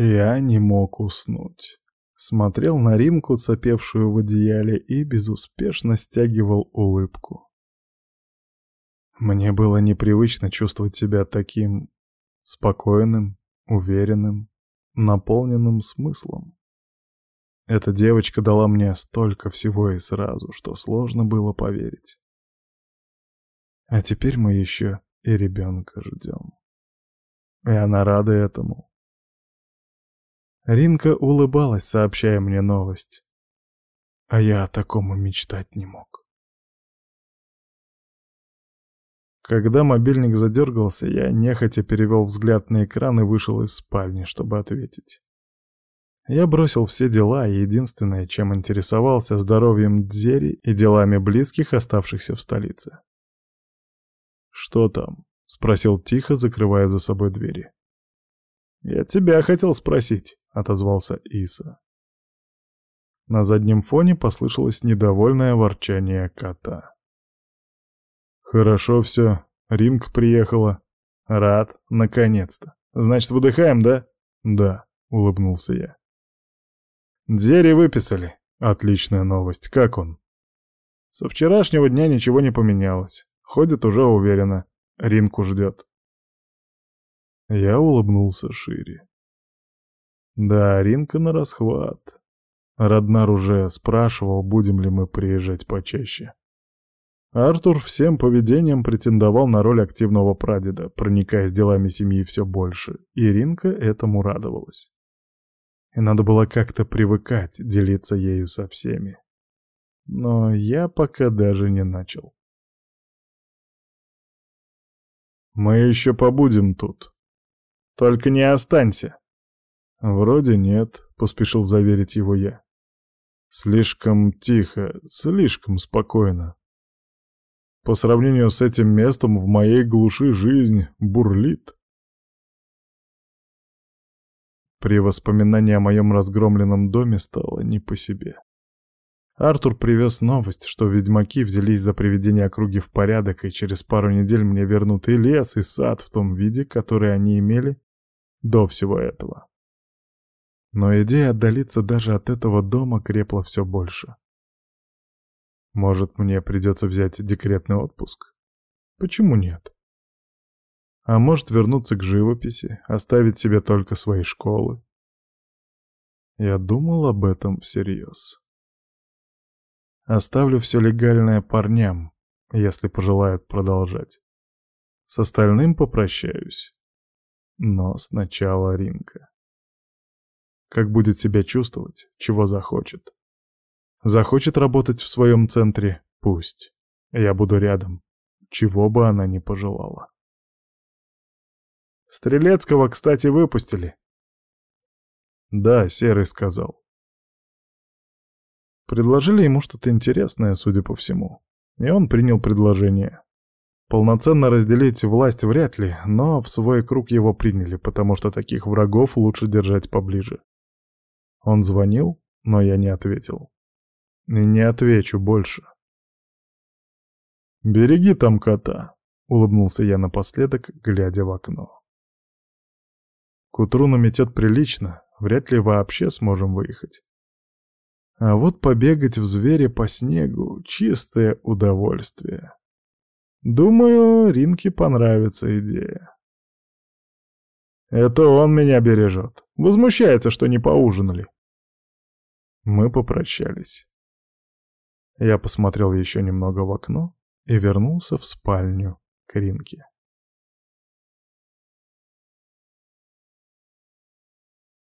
Я не мог уснуть. Смотрел на Ринку, цепевшую в одеяле, и безуспешно стягивал улыбку. Мне было непривычно чувствовать себя таким спокойным, уверенным, наполненным смыслом. Эта девочка дала мне столько всего и сразу, что сложно было поверить. А теперь мы еще и ребенка ждем. И она рада этому. Ринка улыбалась, сообщая мне новость. А я о таком и мечтать не мог. Когда мобильник задергался, я нехотя перевел взгляд на экран и вышел из спальни, чтобы ответить. Я бросил все дела, и единственное, чем интересовался, здоровьем Дзери и делами близких, оставшихся в столице. «Что там?» — спросил тихо, закрывая за собой двери. «Я тебя хотел спросить», — отозвался Иса. На заднем фоне послышалось недовольное ворчание кота. «Хорошо все. Ринг приехала. Рад, наконец-то. Значит, выдыхаем, да?» «Да», — улыбнулся я. «Дзери выписали. Отличная новость. Как он?» «Со вчерашнего дня ничего не поменялось. Ходит уже уверенно. Ринку ждет». Я улыбнулся шире. Да, Ринка на расхват. Роднар уже спрашивал, будем ли мы приезжать почаще. Артур всем поведением претендовал на роль активного прадеда, проникаясь делами семьи все больше, и Ринка этому радовалась. И надо было как-то привыкать делиться ею со всеми. Но я пока даже не начал. «Мы еще побудем тут. Только не останься!» «Вроде нет», — поспешил заверить его я. «Слишком тихо, слишком спокойно. По сравнению с этим местом в моей глуши жизнь бурлит. При воспоминании о моем разгромленном доме стало не по себе. Артур привез новость, что ведьмаки взялись за приведение округи в порядок, и через пару недель мне вернут и лес, и сад в том виде, который они имели до всего этого. Но идея отдалиться даже от этого дома крепла все больше. Может, мне придется взять декретный отпуск? Почему нет? А может, вернуться к живописи, оставить себе только свои школы? Я думал об этом всерьез. Оставлю все легальное парням, если пожелают продолжать. С остальным попрощаюсь. Но сначала Ринка. Как будет себя чувствовать, чего захочет. Захочет работать в своем центре — пусть. Я буду рядом, чего бы она ни пожелала. Стрелецкого, кстати, выпустили. Да, Серый сказал. Предложили ему что-то интересное, судя по всему. И он принял предложение. Полноценно разделить власть вряд ли, но в свой круг его приняли, потому что таких врагов лучше держать поближе. Он звонил, но я не ответил. И не отвечу больше. «Береги там кота», — улыбнулся я напоследок, глядя в окно. «К утру наметет прилично, вряд ли вообще сможем выехать. А вот побегать в звере по снегу — чистое удовольствие. Думаю, Ринке понравится идея. Это он меня бережет. Возмущается, что не поужинали. Мы попрощались. Я посмотрел еще немного в окно и вернулся в спальню к Ринке.